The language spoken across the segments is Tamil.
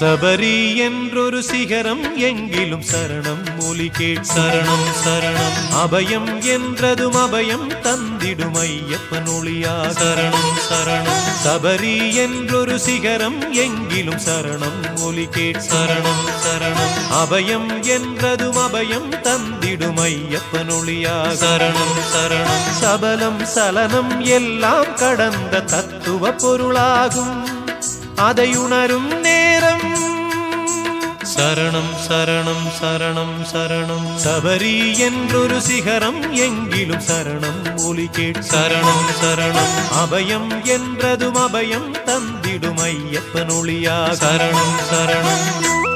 சபரி என்றொரு சிகரம் எங்கிலும் சரணம் ஒலி கேட். சரணம் சரணம். அபயம் என்றதும் அபயம் தந்திடும் ஐயப்பன் ஒளியா. சரணம் சரணம். சபரி என்றொரு சிகரம் எங்கிலும் சரணம் ஒலி கேட். சரணம் சரணம். அபயம் என்றதும் அபயம் தந்திடும் ஐயப்பன் ஒளியா. சரணம் சரணம். சபலம் சலனம் எல்லாம் கடந்த தத்துவ பொருளாகும். அதை உணரும் நே நேரம். சரணம் சரணம் சரணம் சரணம். சபரி என்றொரு சிகரம் எங்கிலும் சரணம் ஒலி கேட் சரணம் சரணம். அபயம் என்றதும் அபயம் தந்திடும் ஐயப்பன் ஒளியா சரணம் சரணம்.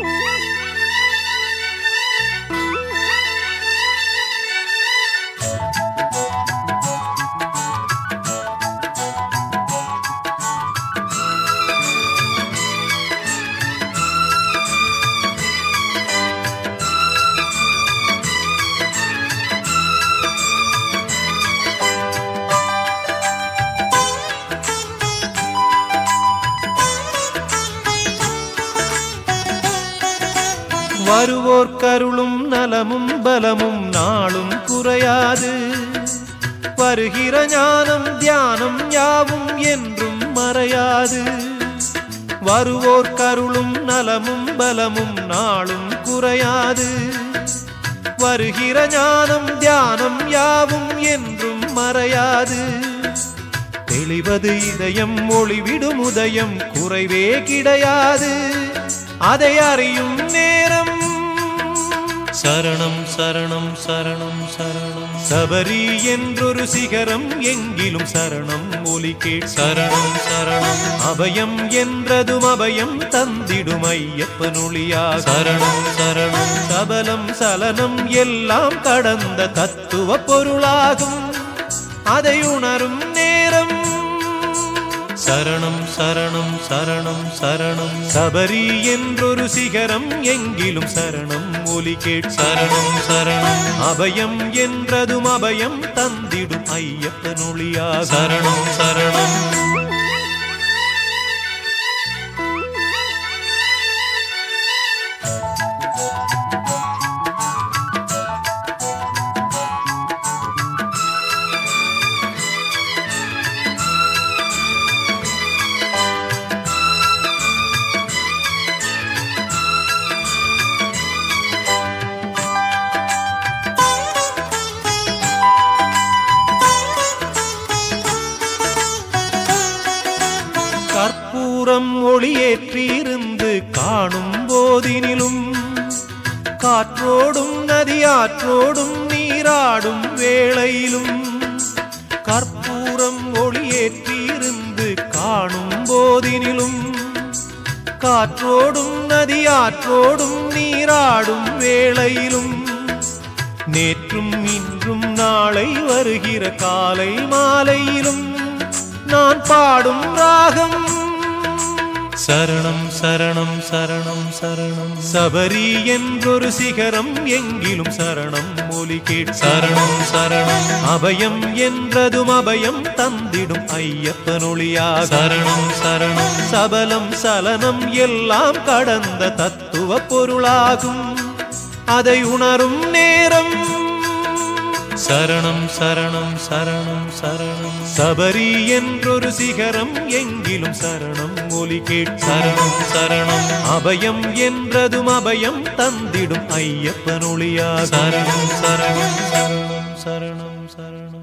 வருவோர் கருளும் நலமும் பலமும் நாளும் குறையாது. வருகிற ஞானம் தியானம் யாவும் என்றும் மறையாது. வருவோர் கருளும் நலமும் பலமும் நாளும் குறையாது. வருகிற ஞானம் தியானம் யாவும் என்றும் மறையாது. தெளிவது இதயம் ஒளிவிடும் உதயம் குறைவே கிடையாது. அதை அறியும் நே சரணம் சரணம் சரணம் சரணம். சபரி என்றொரு சிகரம் எங்கிலும் சரணம் ஒலி கேட் சரணம் சரணம். அபயம் என்றதும் அபயம் தந்திடும் ஐயப்பன் ஒளியா சரணம் சரணம். சபலம் சலனம் எல்லாம் கடந்த தத்துவ பொருளாகும். அதை உணரும் சரணம் சரணம் சரணம் சரணம். சபரி என்றொரு சிகரம் எங்கிலும் சரணம் ஒலி கேட். சரணம் சரணம். அபயம் என்றதும் அபயம் தந்திடும் ஐயப்பன் ஒளியா சரணம் சரணம். கற்பூரம் ஒளியேற்றியிருந்து காணும் போதினிலும் காற்றோடும் நதியாற்றோடும் நீராடும் வேளையிலும் கற்பூரம் ஒளியேற்றியிருந்து காணும் போதினிலும் காற்றோடும் நதியாற்றோடும் நீராடும் வேளையிலும் நேற்றும் இன்றும் நாளை வருகிற காலை மாலையிலும் நான் பாடும் ராகம். சரணம் சரணம் சரணம் சரணம். சபரி என்றொரு சிகரம் எங்கிலும் சரணம் ஒலி கேட். சரணம் சரணம். அபயம் என்றதும் அபயம் தந்திடும் ஐயப்பன் ஒளியா சரணம் சரணம். சபலம் சலனம் எல்லாம் கடந்த தத்துவ பொருளாகும். அதை உணரும் நேரம் சரணம் சரணம் சரணம் சரணம். சபரி என்றொரு சிகரம் எங்கிலும் சரணம் ஒலி சரணம் சரணம். அபயம் என்றதும் அபயம் தந்திடும் ஐயப்பன் ஒளியா சரணம் சரணம் சரணம் சரணம் சரணம்.